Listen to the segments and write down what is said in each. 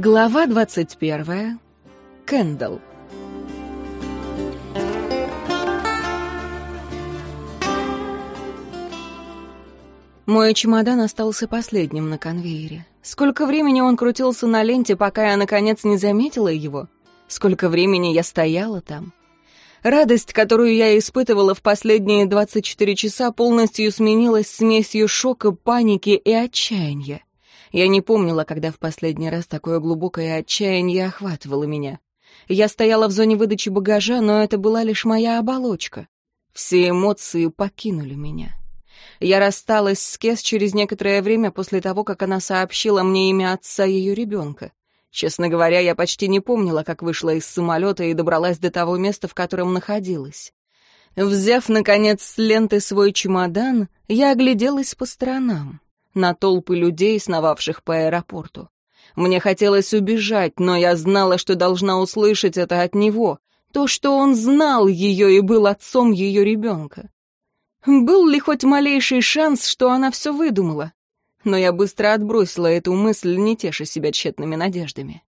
Глава 21. Кэндалл. Мой чемодан остался последним на конвейере. Сколько времени он крутился на ленте, пока я, наконец, не заметила его? Сколько времени я стояла там? Радость, которую я испытывала в последние 24 часа, полностью сменилась смесью шока, паники и отчаяния. Я не помнила, когда в последний раз такое глубокое отчаяние охватывало меня. Я стояла в зоне выдачи багажа, но это была лишь моя оболочка. Все эмоции покинули меня. Я рассталась с Кес через некоторое время после того, как она сообщила мне имя отца ее ребенка. Честно говоря, я почти не помнила, как вышла из самолета и добралась до того места, в котором находилась. Взяв, наконец, с ленты свой чемодан, я огляделась по сторонам на толпы людей, сновавших по аэропорту. Мне хотелось убежать, но я знала, что должна услышать это от него, то, что он знал ее и был отцом ее ребенка. Был ли хоть малейший шанс, что она все выдумала? Но я быстро отбросила эту мысль, не теша себя тщетными надеждами.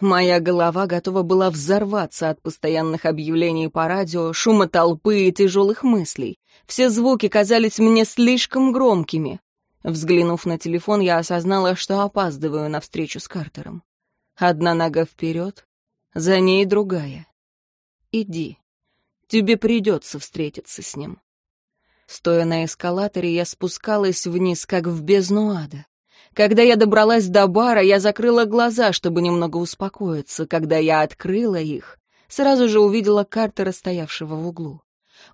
Моя голова готова была взорваться от постоянных объявлений по радио, шума толпы и тяжелых мыслей. Все звуки казались мне слишком громкими. Взглянув на телефон, я осознала, что опаздываю на встречу с Картером. Одна нога вперед, за ней другая. Иди. Тебе придется встретиться с ним. Стоя на эскалаторе, я спускалась вниз, как в бездну ада. Когда я добралась до бара, я закрыла глаза, чтобы немного успокоиться. Когда я открыла их, сразу же увидела Картера, стоявшего в углу.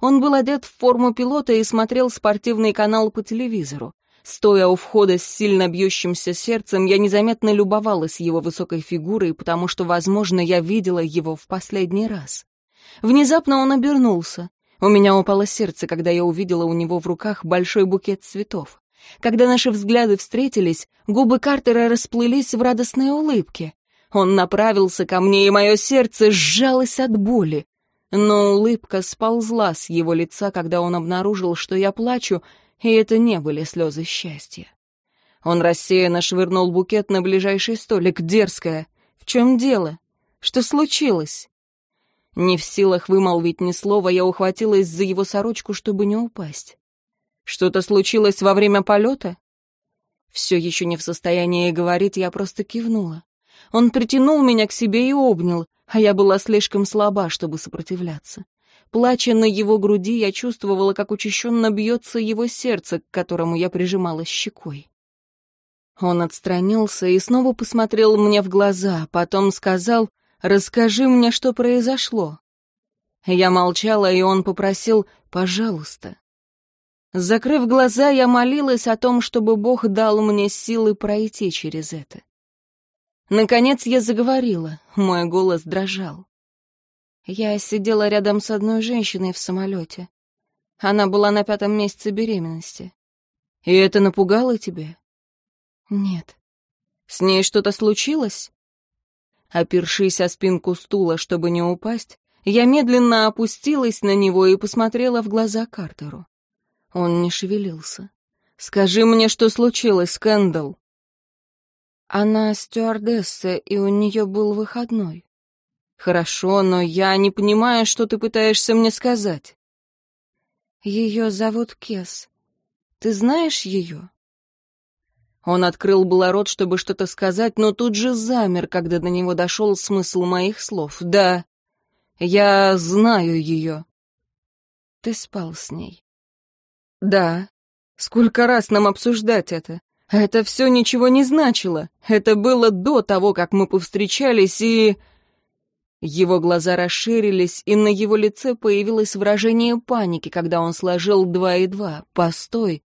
Он был одет в форму пилота и смотрел спортивный канал по телевизору. Стоя у входа с сильно бьющимся сердцем, я незаметно любовалась его высокой фигурой, потому что, возможно, я видела его в последний раз. Внезапно он обернулся. У меня упало сердце, когда я увидела у него в руках большой букет цветов. Когда наши взгляды встретились, губы Картера расплылись в радостной улыбке. Он направился ко мне, и мое сердце сжалось от боли. Но улыбка сползла с его лица, когда он обнаружил, что я плачу, и это не были слезы счастья. Он рассеянно швырнул букет на ближайший столик, дерзкая. «В чем дело? Что случилось?» Не в силах вымолвить ни слова, я ухватилась за его сорочку, чтобы не упасть. «Что-то случилось во время полета?» Все еще не в состоянии говорить, я просто кивнула. Он притянул меня к себе и обнял, а я была слишком слаба, чтобы сопротивляться. Плача на его груди, я чувствовала, как учащенно бьется его сердце, к которому я прижималась щекой. Он отстранился и снова посмотрел мне в глаза, потом сказал, «Расскажи мне, что произошло». Я молчала, и он попросил, «Пожалуйста». Закрыв глаза, я молилась о том, чтобы Бог дал мне силы пройти через это. Наконец я заговорила, мой голос дрожал. Я сидела рядом с одной женщиной в самолете. Она была на пятом месяце беременности. И это напугало тебя? Нет. С ней что-то случилось? Опершись о спинку стула, чтобы не упасть, я медленно опустилась на него и посмотрела в глаза Картеру. Он не шевелился. «Скажи мне, что случилось, Кэндалл?» Она стюардесса, и у нее был выходной. «Хорошо, но я не понимаю, что ты пытаешься мне сказать». «Ее зовут Кес. Ты знаешь ее?» Он открыл было рот, чтобы что-то сказать, но тут же замер, когда до него дошел смысл моих слов. «Да, я знаю ее». «Ты спал с ней?» «Да. Сколько раз нам обсуждать это? Это все ничего не значило. Это было до того, как мы повстречались, и...» Его глаза расширились, и на его лице появилось выражение паники, когда он сложил два и два. «Постой!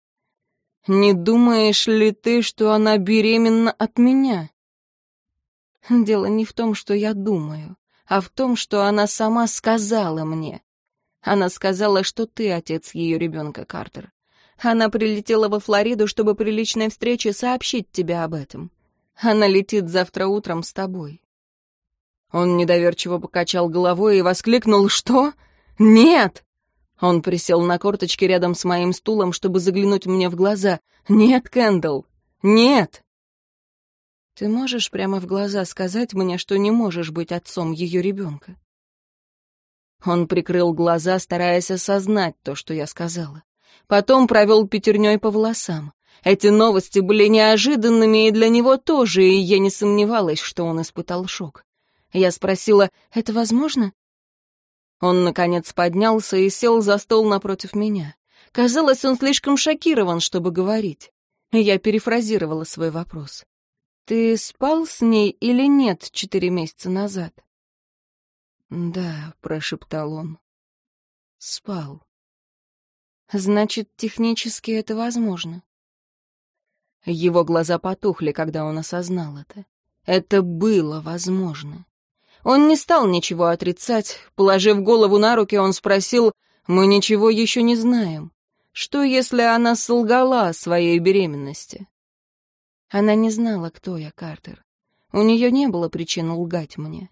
Не думаешь ли ты, что она беременна от меня?» Дело не в том, что я думаю, а в том, что она сама сказала мне. Она сказала, что ты отец ее ребенка, Картер. Она прилетела во Флориду, чтобы при личной встрече сообщить тебе об этом. Она летит завтра утром с тобой. Он недоверчиво покачал головой и воскликнул «Что? Нет!» Он присел на корточки рядом с моим стулом, чтобы заглянуть мне в глаза. «Нет, Кэндалл, нет!» Ты можешь прямо в глаза сказать мне, что не можешь быть отцом ее ребенка? Он прикрыл глаза, стараясь осознать то, что я сказала. Потом провел пятерней по волосам. Эти новости были неожиданными и для него тоже, и я не сомневалась, что он испытал шок. Я спросила, «Это возможно?» Он, наконец, поднялся и сел за стол напротив меня. Казалось, он слишком шокирован, чтобы говорить. Я перефразировала свой вопрос. «Ты спал с ней или нет четыре месяца назад?» «Да», — прошептал он. «Спал». «Значит, технически это возможно». Его глаза потухли, когда он осознал это. Это было возможно. Он не стал ничего отрицать. Положив голову на руки, он спросил, «Мы ничего еще не знаем. Что, если она солгала о своей беременности?» Она не знала, кто я, Картер. У нее не было причин лгать мне.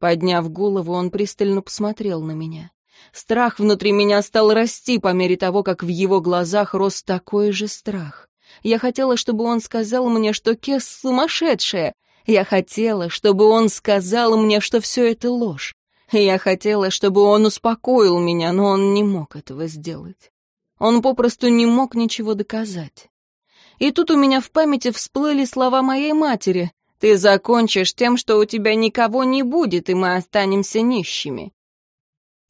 Подняв голову, он пристально посмотрел на меня. Страх внутри меня стал расти по мере того, как в его глазах рос такой же страх. Я хотела, чтобы он сказал мне, что Кес сумасшедшая. Я хотела, чтобы он сказал мне, что все это ложь. Я хотела, чтобы он успокоил меня, но он не мог этого сделать. Он попросту не мог ничего доказать. И тут у меня в памяти всплыли слова моей матери. «Ты закончишь тем, что у тебя никого не будет, и мы останемся нищими».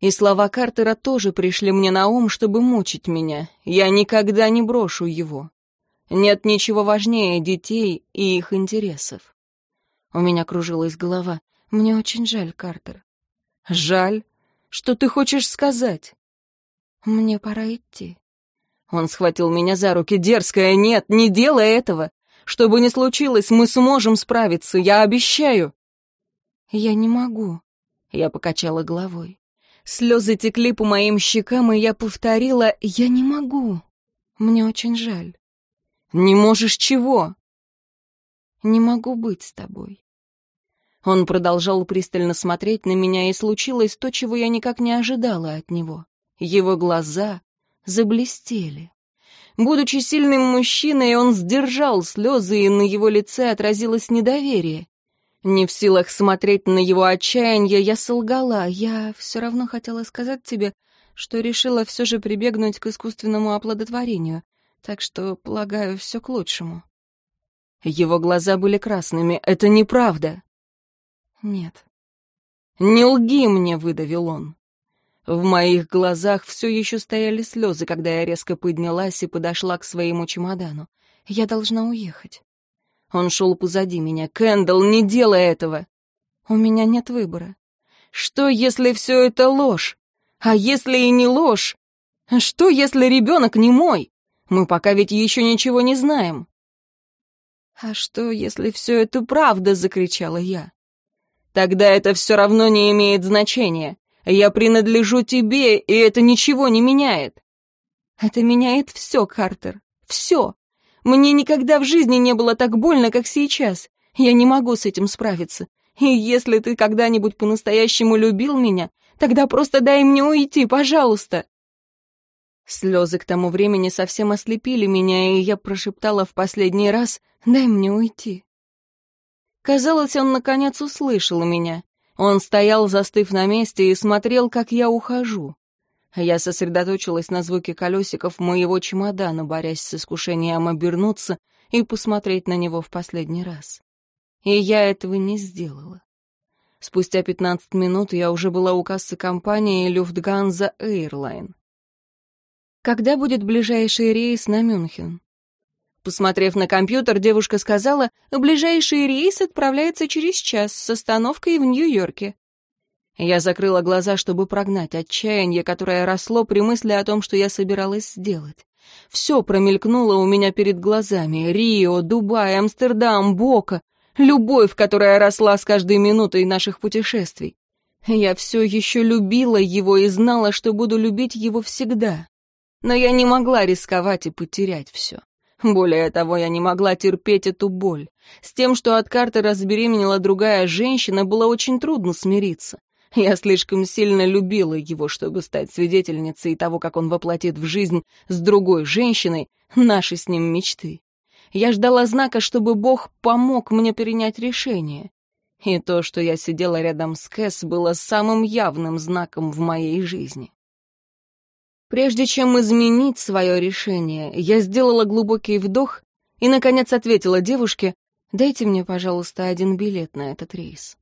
И слова Картера тоже пришли мне на ум, чтобы мучить меня. Я никогда не брошу его. Нет ничего важнее детей и их интересов. У меня кружилась голова. Мне очень жаль, Картер. Жаль? Что ты хочешь сказать? Мне пора идти. Он схватил меня за руки. «Дерзкая, нет, не делай этого! Что бы ни случилось, мы сможем справиться, я обещаю!» «Я не могу», — я покачала головой. Слезы текли по моим щекам, и я повторила «Я не могу. Мне очень жаль». «Не можешь чего?» «Не могу быть с тобой». Он продолжал пристально смотреть на меня, и случилось то, чего я никак не ожидала от него. Его глаза заблестели. Будучи сильным мужчиной, он сдержал слезы, и на его лице отразилось недоверие. Не в силах смотреть на его отчаяние, я солгала. Я все равно хотела сказать тебе, что решила все же прибегнуть к искусственному оплодотворению, так что, полагаю, все к лучшему. Его глаза были красными. «Это неправда!» «Нет». «Не лги мне!» — выдавил он. В моих глазах все еще стояли слезы, когда я резко поднялась и подошла к своему чемодану. Я должна уехать. Он шел позади меня. «Кэндалл, не делай этого!» «У меня нет выбора». «Что, если все это ложь? А если и не ложь? Что, если ребенок не мой? Мы пока ведь еще ничего не знаем». «А что, если все это правда?» — закричала я. «Тогда это все равно не имеет значения. Я принадлежу тебе, и это ничего не меняет. Это меняет все, Картер. Все. Мне никогда в жизни не было так больно, как сейчас. Я не могу с этим справиться. И если ты когда-нибудь по-настоящему любил меня, тогда просто дай мне уйти, пожалуйста. Слезы к тому времени совсем ослепили меня, и я прошептала в последний раз «Дай мне уйти». Казалось, он наконец услышал меня. Он стоял, застыв на месте, и смотрел, как я ухожу. Я сосредоточилась на звуке колесиков моего чемодана, борясь с искушением обернуться и посмотреть на него в последний раз. И я этого не сделала. Спустя 15 минут я уже была у кассы компании Lufthansa Airline. Когда будет ближайший рейс на Мюнхен? Посмотрев на компьютер, девушка сказала, ближайший рейс отправляется через час с остановкой в Нью-Йорке. Я закрыла глаза, чтобы прогнать отчаяние, которое росло при мысли о том, что я собиралась сделать. Все промелькнуло у меня перед глазами. Рио, Дубай, Амстердам, Бока. Любовь, которая росла с каждой минутой наших путешествий. Я все еще любила его и знала, что буду любить его всегда. Но я не могла рисковать и потерять все. Более того, я не могла терпеть эту боль. С тем, что от Картера забеременела другая женщина, было очень трудно смириться. Я слишком сильно любила его, чтобы стать свидетельницей того, как он воплотит в жизнь с другой женщиной наши с ним мечты. Я ждала знака, чтобы Бог помог мне принять решение. И то, что я сидела рядом с Кэс, было самым явным знаком в моей жизни. Прежде чем изменить свое решение, я сделала глубокий вдох и, наконец, ответила девушке, «Дайте мне, пожалуйста, один билет на этот рейс».